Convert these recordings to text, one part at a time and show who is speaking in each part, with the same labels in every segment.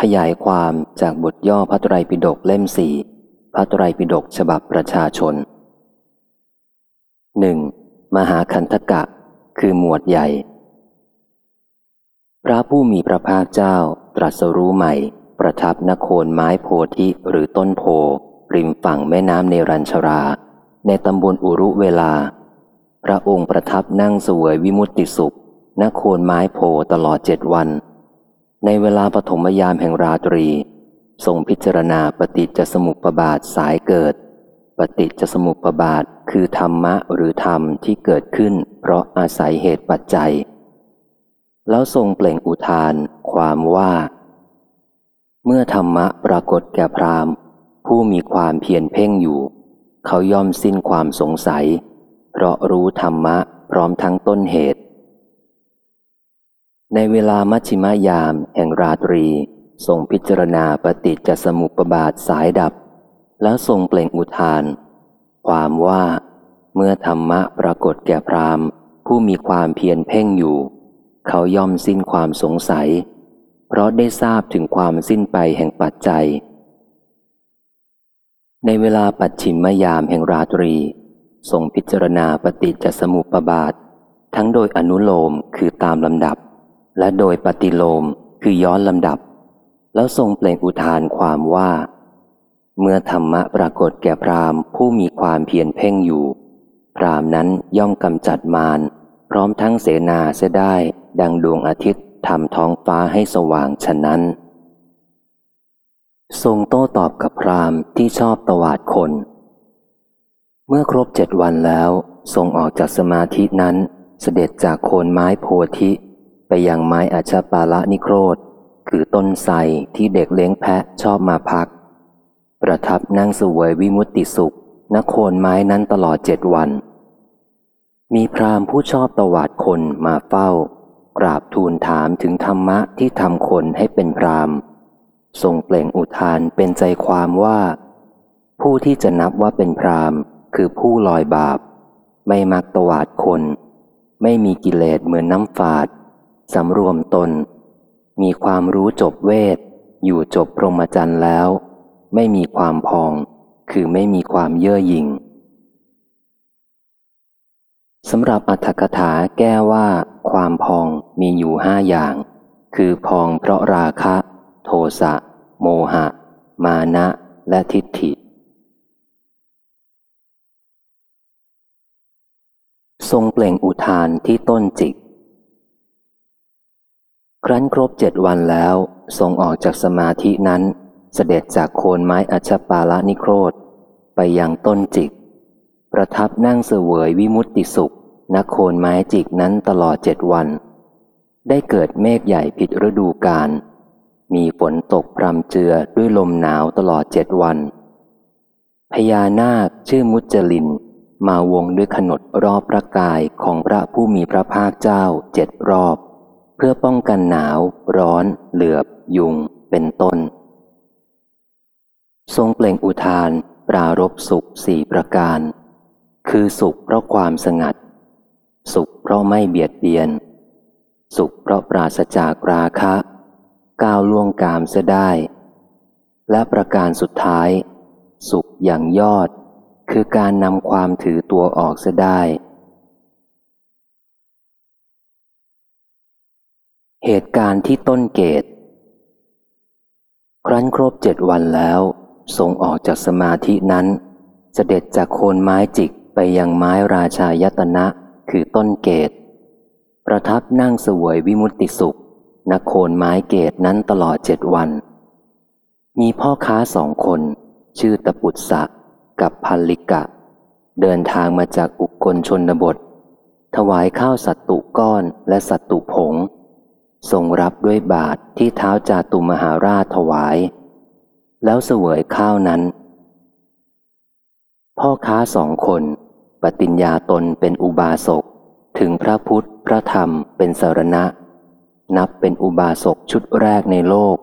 Speaker 1: ขยายความจากบทย่อพระไตรปิฎกเล่มสี่พระไตรปิฎกฉบับประชาชนหนึ่งมหาคันธกะ คือหมวดใหญ่ พระผู้มีพระภาคเจ้าตรัสรู้ใหม่ ประทับนโคนไม้โพธิหรือต้นโพ ริมฝั่งแม่น้ำเนรัญชรา ในตำบลอุรุเวลา พระองค์ประทับนั่งเสวยวิมุตติสุขนโคนไม้โพตลอดเจ็ดวัน ในเวลาปฐมยามแห่งราตรี ทรงพิจารณาปฏิจจสมุปบาทสายเกิด ปฏิจจสมุปบาทคือธรรมะหรือธรรมที่เกิดขึ้น เพราะอาศัยเหตุปัจจัย แล้วทรงเปล่งอุทาน ความว่า เมื่อธรรมะปรากฏแก่พรามผู้มีความเพียรเพ่งอยู่ เขาย่อมสิ้นความสงสัย เพราะรู้ธรรมะพร้อมทั้งต้นเหตุ ในเวลามัชชิมยามแห่งราตรีทรงพิจารณาปฏิจจสมุปบาทสายดับ แล้วทรงเปล่งอุทาน ความว่าเมื่อธรรมะปรากฏแก่พรามผู้มีความเพียรเพ่งอยู่ เขาย่อมสิ้นความสงสัย เพราะได้ทราบถึงความสิ้นไปแห่งปัจจัย ในเวลาปัจฉิมยามแห่งราตรีทรงพิจารณาปฏิจจสมุปบาท ทั้งโดยอนุโลมคือตามลำดับ และโดยปฏิโลมคือย้อนลำดับ แล้วทรงเปล่งอุทานความว่า เมื่อธรรมะปรากฏแก่พรามผู้มีความเพียรเพ่งอยู่ พรามนั้นย่อมกำจัดมารพร้อมทั้งเสนาเสียได้ ดังดวงอาทิตย์ทำท้องฟ้าให้สว่างฉะนั้น ทรงโต้ตอบกับพรามที่ชอบตวาดคน เมื่อครบเจ็ดวันแล้ว ทรงออกจากสมาธินั้นเสด็จจากโคนไม้โพธิ ไปยังไม้อัชาปาละนิโครธ คือต้นไทรที่เด็กเลี้ยงแพะชอบมาพัก ประทับนั่งสวยวิมุตติสุขณโคนไม้นั้นตลอดเจ็ดวัน มีพราหมณ์ผู้ชอบตวาดคนมาเฝ้า กราบทูลถามถึงธรรมะที่ทำคนให้เป็นพราหมณ์ ทรงเปล่งอุทานเป็นใจความว่า ผู้ที่จะนับว่าเป็นพราหมณ์ คือผู้ลอยบาป ไม่มักตวาดคน ไม่มีกิเลสเหมือนน้ำฝาด สำรวมตน มีความรู้จบเวท อยู่จบพรหมจรรย์แล้ว ไม่มีความพอง คือไม่มีความเย่อหยิ่งสำหรับอัธกถาแก้ว่า ความพองมีอยู่ห้าอย่าง คือพองเพราะราคะ โทสะ โมหะ มานะ และทิฏฐิ ทรงเปล่งอุทานที่ต้นจิก ครั้นครบเจ็ดวันแล้ว ทรงออกจากสมาธินั้น เสด็จจากโคนไม้อัชปาละนิโครธ ไปยังต้นจิก ประทับนั่งเสวยวิมุตติสุขณโคนไม้จิกนั้นตลอดเจ็ดวัน ได้เกิดเมฆใหญ่ผิดฤดูกาลมีฝนตกพรำเจือด้วยลมหนาวตลอดเจ็ดวัน พญานาคชื่อมุจลิน มาวงด้วยขนดรอบพระกายของพระผู้มีพระภาคเจ้าเจ็ดรอบ พื่อป้องกันหนาว ร้อน เหลือบ ยุง เป็นต้น ทรงเปล่งอุทาน ปรารบสุขสี่ประการ คือสุขเพราะความสงัด สุขเพราะไม่เบียดเบียน สุขเพราะปราศจากราคะ ก้าวล่วงกามเสียได้ และประการสุดท้าย สุขอย่างยอด คือการนำความถือตัวออกเสียได้ เหตุการณ์ที่ต้นเกต ครั้นครบเจ็ดวันแล้วทรงออกจากสมาธินั้น เสด็จจากโคนไม้จิกไปยังไม้ราชายตนะคือต้นเกต ประทับนั่งสวยวิมุตติสุขณโคนไม้เกตนั้นตลอดเจ็ดวัน มีพ่อค้าสองคน ชื่อตะปุตสะกับพันลิกะ เดินทางมาจากอุกกลชนบท ถวายข้าวสัตตุก้อนและสัตตุผง ทรงรับด้วยบาทที่เท้าจาตุมหาราชถวาย แล้วเสวยข้าวนั้น พ่อค้าสองคน ปฏิญญาตนเป็นอุบาสก ถึงพระพุทธพระธรรมเป็นสารณะ นับเป็นอุบาสกชุดแรกในโลก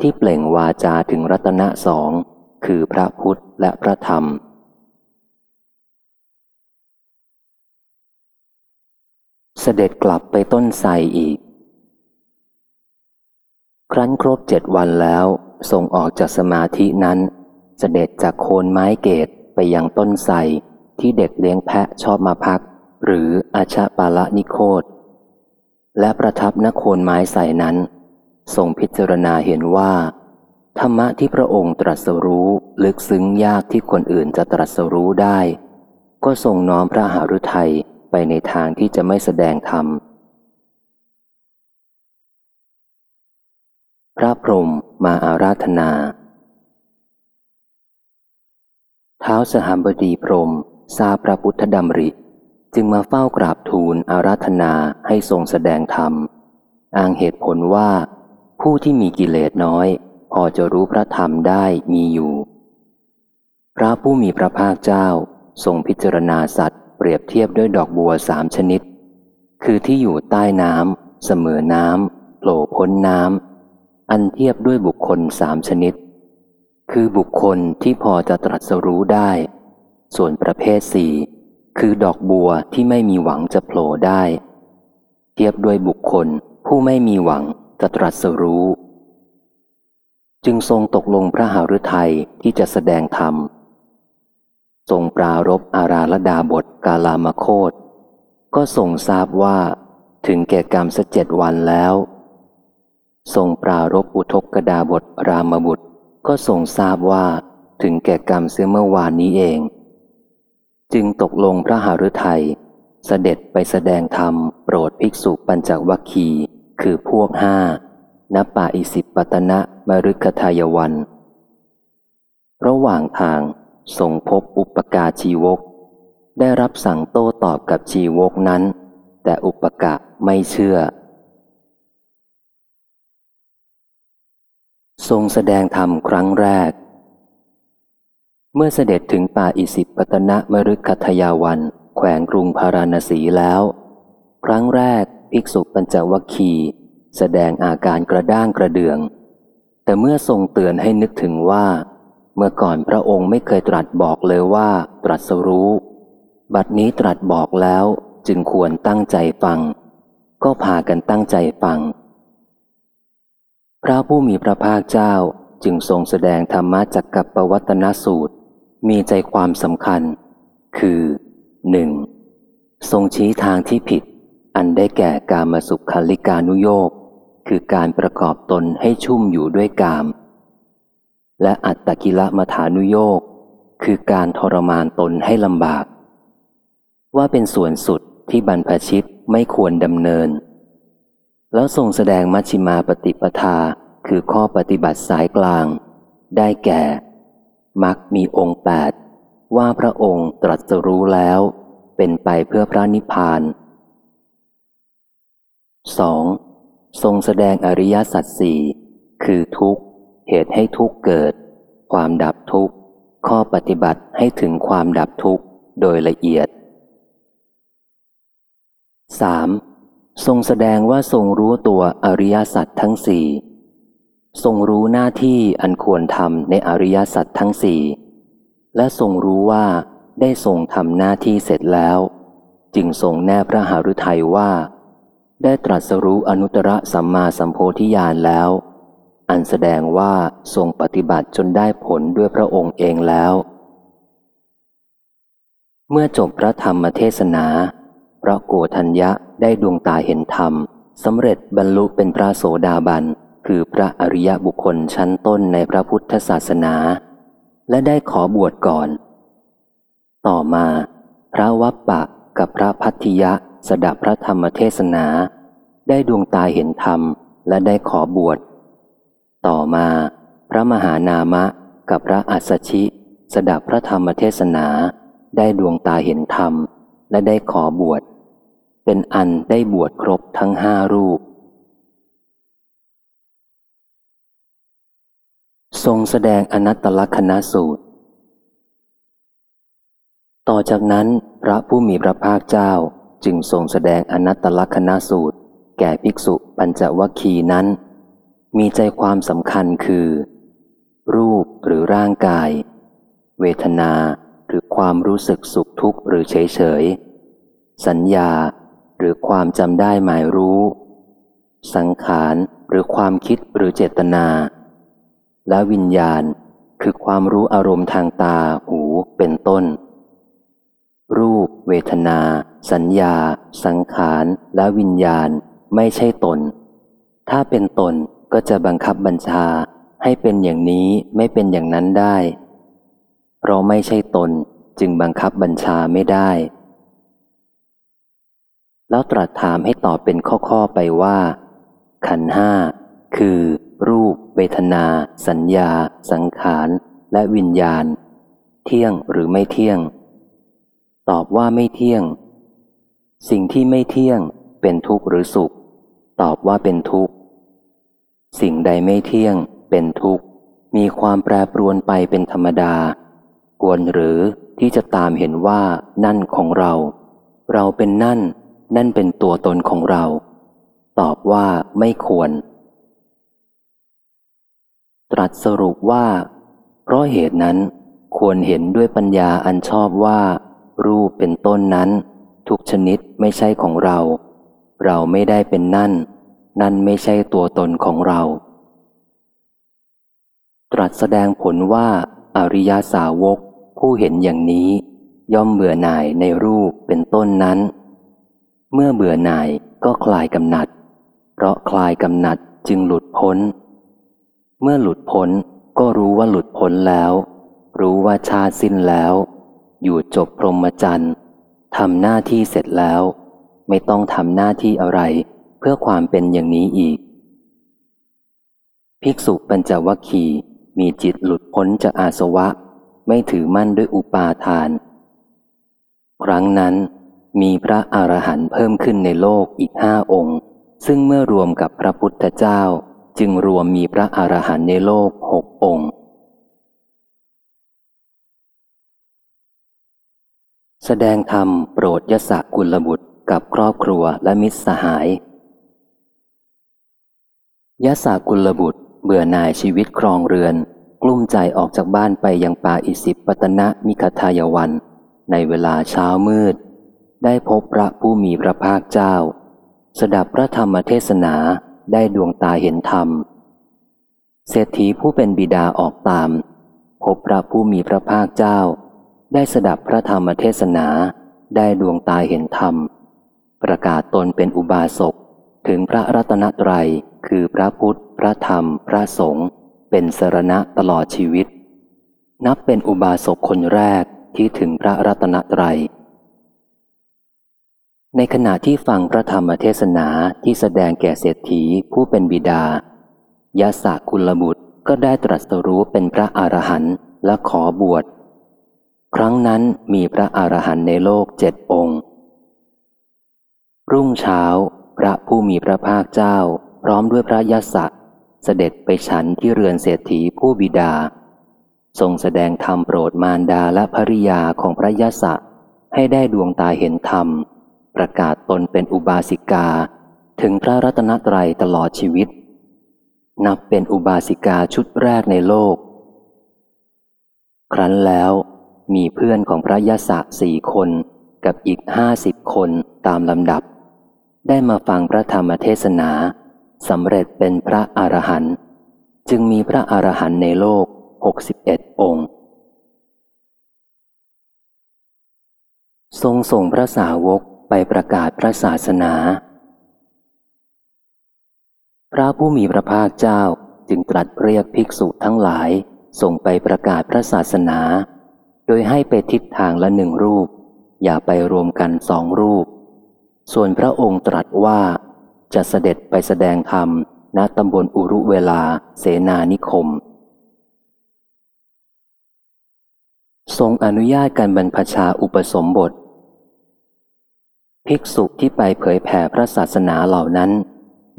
Speaker 1: ที่เปล่งวาจาถึงรัตนะสอง คือพระพุทธและพระธรรมเสด็จกลับไปต้นไทรอีก ครั้นครบเจ็ดวันแล้วทรงออกจากสมาธินั้น เสด็จจากโคนไม้เกตไปยังต้นไทรที่เด็กเลี้ยงแพะชอบมาพัก หรืออาชาปาละนิโคตและประทับนโคนไม้ใส่นั้นทรงพิจารณาเห็นว่า ธรรมะที่พระองค์ตรัสรู้ลึกซึ้งยากที่คนอื่นจะตรัสรู้ได้ ก็ทรงน้อมพระหฤทัยไปในทางที่จะไม่แสดงธรรม พระพรหมมาอาราธนาเท้าสหบดีพรมทราบพระพุทธดำริ จึงมาเฝ้ากราบทูลอาราธนาให้ทรงแสดงธรรม อ้างเหตุผลว่า ผู้ที่มีกิเลสน้อย พอจะรู้พระธรรมได้มีอยู่ พระผู้มีพระภาคเจ้า ทรงพิจารณาสัตว์ เปรียบเทียบด้วยดอกบัวสามชนิด คือที่อยู่ใต้น้ำเสมอน้ำโผล่พ้นน้ำ อันเทียบด้วยบุคคลสามชนิด คือบุคคลที่พอจะตรัสรู้ได้ ส่วนประเภทสี่คือดอกบัวที่ไม่มีหวังจะโผล่ได้ เทียบด้วยบุคคลผู้ไม่มีหวังจะตรัสรู้ จึงทรงตกลงพระหฤทัยที่จะแสดงธรรม ทรงปรารบอาราลดาบทกาลามโคตก็ทรงทราบว่า ถึงแก่กรรมสักเจ็ดวันแล้ว ทรงปรารบอุทกกดาบทรามบุตร ก็ทรงทราบว่าถึงแก่กรรมเสื้อเมื่อวานนี้เอง จึงตกลงพระหฤทัยเสด็จไปแสดงธรรมโปรดภิกษุปัญจวัคคีคือพวกห้าณป่าอิสิปตนะมรุกทายวัน ระหว่างทางทรงพบอุปกาชีวก ได้รับสั่งโต้ตอบกับชีวกนั้น แต่อุปกะไม่เชื่อ ทรงแสดงธรรมครั้งแรก เมื่อเสด็จถึงป่าอิสิปตนะมฤคทยาวัน แขวงกรุงพาราณสีแล้ว ครั้งแรกภิกษุปัญจวัคคีแสดงอาการกระด้างกระเดือง แต่เมื่อทรงเตือนให้นึกถึงว่า เมื่อก่อนพระองค์ไม่เคยตรัสบอกเลยว่า ตรัสรู้ บัดนี้ตรัสบอกแล้วจึงควรตั้งใจฟัง ก็พากันตั้งใจฟัง พระผู้มีพระภาคเจ้าจึงทรงแสดงธรรมะจักกับปวัตนสูตร มีใจความสำคัญ คือหนึ่งทรงชี้ทางที่ผิด อันได้แก่การมาสุขคลิกานุโยกคือการประกอบตนให้ชุ่มอยู่ด้วยกาม และอัตตกิละมฐานุโยกคือการทรมานตนให้ลำบาก ว่าเป็นส่วนสุดที่บรรพชิตไม่ควรดำเนิน แล้วทรงแสดงมัชฌิมาปฏิปทาคือข้อปฏิบัติสายกลาง ได้แก่มักมีองค์แปดว่าพระองค์ตรัสรู้แล้ว เป็นไปเพื่อพระนิพพาน 2. ทรงแสดงอริยสัจสี่คือทุกข์ เหตุให้ทุกข์เกิด ความดับทุกข์ ข้อปฏิบัติให้ถึงความดับทุกข์ โดยละเอียด 3. ทรงแสดงว่าทรงรู้ตัวอริยสัจทั้งสี่ทรงรู้หน้าที่อันควรทำในอริยสัจทั้งสี่และทรงรู้ว่าได้ทรงทำหน้าที่เสร็จแล้ว จึงทรงแนบพระหฤทัยว่า ได้ตรัสรู้อนุตตรสัมมาสัมโพธิญาณแล้ว อันแสดงว่าทรงปฏิบัติจนได้ผลด้วยพระองค์เองแล้ว เมื่อจบพระธรรมเทศนา พระโกธัญญะได้ดวงตาเห็นธรรมสำเร็จบรรลุเป็นพระโสดาบัน คือพระอริยบุคคลชั้นต้นในพระพุทธศาสนา และได้ขอบวชก่อน ต่อมา พระวัปปะกับพระพัทธิยะสดับพระธรรมเทศนา ได้ดวงตาเห็นธรรมและได้ขอบวช ต่อมา พระมหานามะกับพระอัสสชิ สดับพระธรรมเทศนา ได้ดวงตาเห็นธรรมและได้ขอบวช เป็นอันได้บวชครบทั้งห้ารูป ทรงแสดงอนัตตลกนสูตร ต่อจากนั้นพระผู้มีพระภาคเจ้าจึงทรงแสดงอนัตตลกนสูตร แก่ภิกษุปัญจวัคคีนั้น มีใจความสำคัญคือ รูปหรือร่างกาย เวทนาหรือความรู้สึกสุขทุกข์หรือเฉยเฉยสัญญา หรือความจำได้หมายรู้ สังขารหรือความคิดหรือเจตนา และวิญญาณคือความรู้อารมณ์ทางตาหูเป็นต้น รูป เวทนา สัญญา สังขารและวิญญาณไม่ใช่ตน ถ้าเป็นตนก็จะบังคับบัญชาให้เป็นอย่างนี้ไม่เป็นอย่างนั้นได้ เพราะไม่ใช่ตนจึงบังคับบัญชาไม่ได้ แล้วตรัสถามให้ตอบเป็นข้อๆไปว่า ขันห้าคือ รูป เวทนา สัญญา สังขาร และวิญญาณ เที่ยงหรือไม่เที่ยง ตอบว่าไม่เที่ยง สิ่งที่ไม่เที่ยง เป็นทุกข์หรือสุข ตอบว่าเป็นทุกข์ สิ่งใดไม่เที่ยง เป็นทุกข์ มีความแปรปรวนไปเป็นธรรมดา ควรหรือที่จะตามเห็นว่านั่นของเรา เราเป็นนั่น นั่นเป็นตัวตนของเรา ตอบว่าไม่ควร ตรัสสรุปว่า เพราะเหตุนั้นควรเห็นด้วยปัญญาอันชอบว่า รูปเป็นต้นนั้น ทุกชนิดไม่ใช่ของเรา เราไม่ได้เป็นนั่น นั่นไม่ใช่ตัวตนของเรา ตรัสแสดงผลว่า อริยาสาวกผู้เห็นอย่างนี้ ย่อมเบื่อหน่ายในรูปเป็นต้นนั้น เมื่อเบื่อหน่ายก็คลายกำหนัด เพราะคลายกำหนัดจึงหลุดพ้น เมื่อหลุดพ้นก็รู้ว่าหลุดพ้นแล้ว รู้ว่าชาสิ้นแล้ว อยู่จบพรหมจรรย์ทำหน้าที่เสร็จแล้ว ไม่ต้องทำหน้าที่อะไร เพื่อความเป็นอย่างนี้อีก ภิกษุปัญจวัคคีมีจิตหลุดพ้นจากอาสวะ ไม่ถือมั่นด้วยอุปาทาน ครั้งนั้น มีพระอรหันต์เพิ่มขึ้นในโลกอีกห้าองค์ ซึ่งเมื่อรวมกับพระพุทธเจ้า จึงรวมมีพระอรหันต์ในโลกหกองค์ แสดงธรรมโปรดยศกุลบุตรกับครอบครัวและมิตรสหายยศกุลบุตรเบื่อหน่ายชีวิตครองเรือน กลุ้มใจออกจากบ้านไปยังป่าอิสิปตนะมิคทายวัน ในเวลาเช้ามืด ได้พบพระผู้มีพระภาคเจ้า สดับพระธรรมเทศนาได้ดวงตาเห็นธรรม เศรษฐีผู้เป็นบิดาออกตาม พบพระผู้มีพระภาคเจ้า ได้สดับพระธรรมเทศนาได้ดวงตาเห็นธรรม ประกาศตนเป็นอุบาสกถึงพระรัตนตรัยคือพระพุทธ พระธรรม พระสงฆ์เป็นสรณะตลอดชีวิต นับเป็นอุบาสกคนแรกที่ถึงพระรัตนตรัย ในขณะที่ฟังพระธรรมเทศนาที่แสดงแก่เศรษฐีผู้เป็นบิดายาสากุลบุตรก็ได้ตรัสรู้เป็นพระอรหันต์และขอบวช ครั้งนั้นมีพระอรหันต์ในโลกเจ็ดองค์ รุ่งเช้า พระผู้มีพระภาคเจ้า พร้อมด้วยพระยศเสด็จไปฉันที่เรือนเศรษฐีผู้บิดา ทรงแสดงธรรมโปรดมารดาและภริยาของพระยศให้ได้ดวงตาเห็นธรรม ประกาศตนเป็นอุบาสิกา ถึงพระรัตนตรัยตลอดชีวิต นับเป็นอุบาสิกาชุดแรกในโลก ครั้นแล้วมีเพื่อนของพระยศสี่คนกับอีกห้าสิบคนตามลำดับ ได้มาฟังพระธรรมเทศนาสำเร็จเป็นพระอรหันต์จึงมีพระอรหันต์ในโลกหกสิบเอ็ดองค์ ทรงส่งพระสาวก ไปประกาศพระศาสนา พระผู้มีพระภาคเจ้าจึงตรัสเรียกภิกษุทั้งหลายส่งไปประกาศพระศาสนา โดยให้ไปทิศทางละหนึ่งรูป อย่าไปรวมกันสองรูป ส่วนพระองค์ตรัสว่าจะเสด็จไปแสดงธรรมณตำบลอุรุเวลาเสนานิคม ทรงอนุญาตการบรรพชาอุปสมบท ภิกษุที่ไปเผยแผ่พระศาสนาเหล่านั้น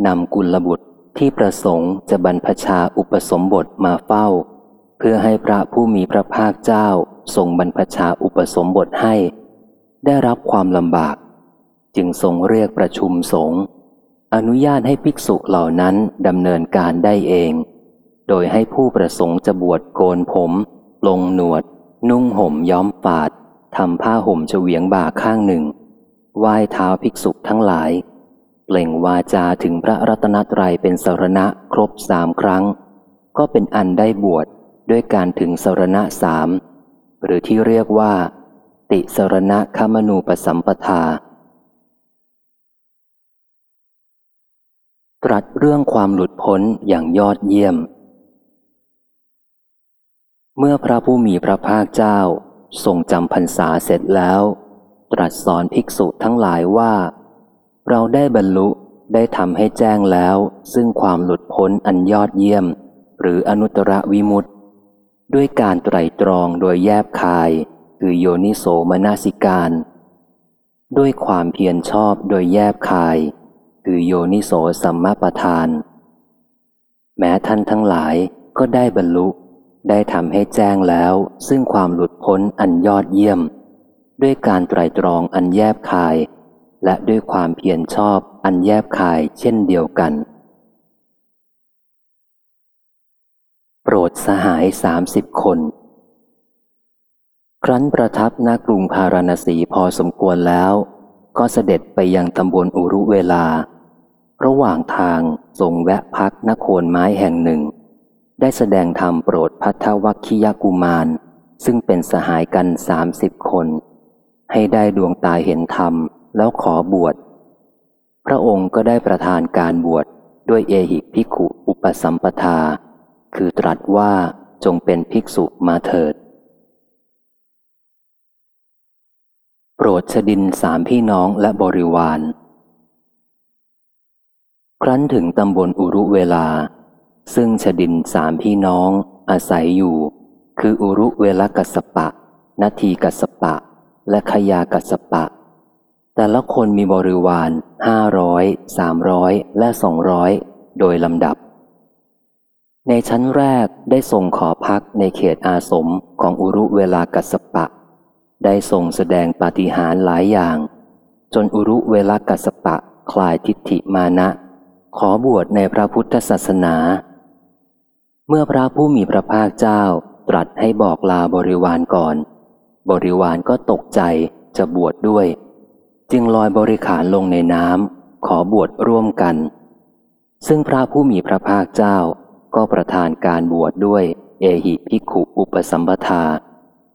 Speaker 1: นำกุลบุตรที่ประสงค์จะบรรพชาอุปสมบทมาเฝ้า เพื่อให้พระผู้มีพระภาคเจ้าทรงบรรพชาอุปสมบทให้ ได้รับความลำบาก จึงทรงเรียกประชุมสงฆ์อนุญาตให้ภิกษุเหล่านั้นดำเนินการได้เอง โดยให้ผู้ประสงค์จะบวชโกนผม ลงหนวด นุ่งห่มย้อมปาดทำผ้าห่มเฉวียงบ่าข้างหนึ่ง ไหว้เท้าภิกษุทั้งหลาย เปล่งวาจาถึงพระรัตนตรัยเป็นสรณะครบสามครั้ง ก็เป็นอันได้บวชด้วยการถึงสรณะสามหรือที่เรียกว่า ติสรณะคมนูปสัมปทา ตรัสเรื่องความหลุดพ้นอย่างยอดเยี่ยม เมื่อพระผู้มีพระภาคเจ้าทรงจำพรรษาเสร็จแล้ว ตรัสสอนภิกษุทั้งหลายว่า เราได้บรรลุได้ทำให้แจ้งแล้ว ซึ่งความหลุดพ้นอันยอดเยี่ยม หรืออนุตตรวิมุตติ ด้วยการไตรตรองโดยแยบคาย คือโยนิโสมนาสิการ ด้วยความเพียรชอบโดยแยบคาย คือโยนิโสสัมมาประธาน แม้ท่านทั้งหลายก็ได้บรรลุได้ทำให้แจ้งแล้ว ซึ่งความหลุดพ้นอันยอดเยี่ยม ด้วยการไตรตรองอันแยบคาย และด้วยความเพียรชอบอันแยบคายเช่นเดียวกัน โปรดสหายสามสิบคน ครั้นประทับณกรุงพาราณสีพอสมควรแล้ว ก็เสด็จไปยังตำบลอุรุเวลา ระหว่างทางทรงแวะพักนโคนไม้แห่งหนึ่ง ได้แสดงธรรมโปรดพัทธวัคคิยกุมารซึ่งเป็นสหายกันสามสิบคน ให้ได้ดวงตาเห็นธรรม แล้วขอบวช พระองค์ก็ได้ประทานการบวชด้วยเอหิภิกขุอุปสัมปทา คือตรัสว่าจงเป็นภิกษุมาเถิด โปรดชดินสามพี่น้องและบริวาร ครั้นถึงตำบลอุรุเวลา ซึ่งชดินสามพี่น้องอาศัยอยู่ คืออุรุเวลกัสปะ นาทีกัสปะ และขยากัสปะ แต่ละคนมีบริวารห้าร้อยสามร้อยและสองร้อยโดยลำดับ ในชั้นแรกได้ทรงขอพักในเขตอาสมของอุรุเวลากัสปะ ได้ทรงแสดงปาฏิหาริย์หลายอย่าง จนอุรุเวลากัสปะคลายทิฏฐิมานะ ขอบวชในพระพุทธศาสนา เมื่อพระผู้มีพระภาคเจ้าตรัสให้บอกลาบริวารก่อน บริวารก็ตกใจจะบวชดด้วย จึงลอยบริขารลงในน้ำขอบวชร่วมกัน ซึ่งพระผู้มีพระภาคเจ้าก็ประทานการบวชดด้วย เอหิภิกขุอุปสัมปทา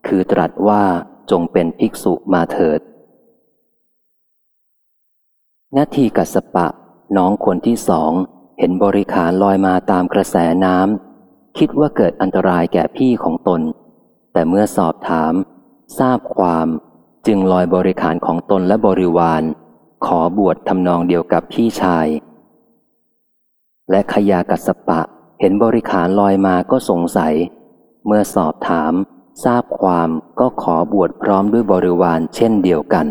Speaker 1: คือตรัสว่าจงเป็นภิกษุมาเถิดนาทีกัสปะ น้องคนที่สองเห็นบริขารลอยมาตามกระแสน้ำคิดว่าเกิดอันตรายแก่พี่ของตน แต่เมื่อสอบถาม ทราบความจึงลอยบริขารของตนและบริวาร ขอบวชทำนองเดียวกับพี่ชาย และขยากัสปะเห็นบริขารลอยมาก็สงสัย เมื่อสอบถาม ทราบความก็ขอบวชพร้อมด้วยบริวารเช่นเดียวกัน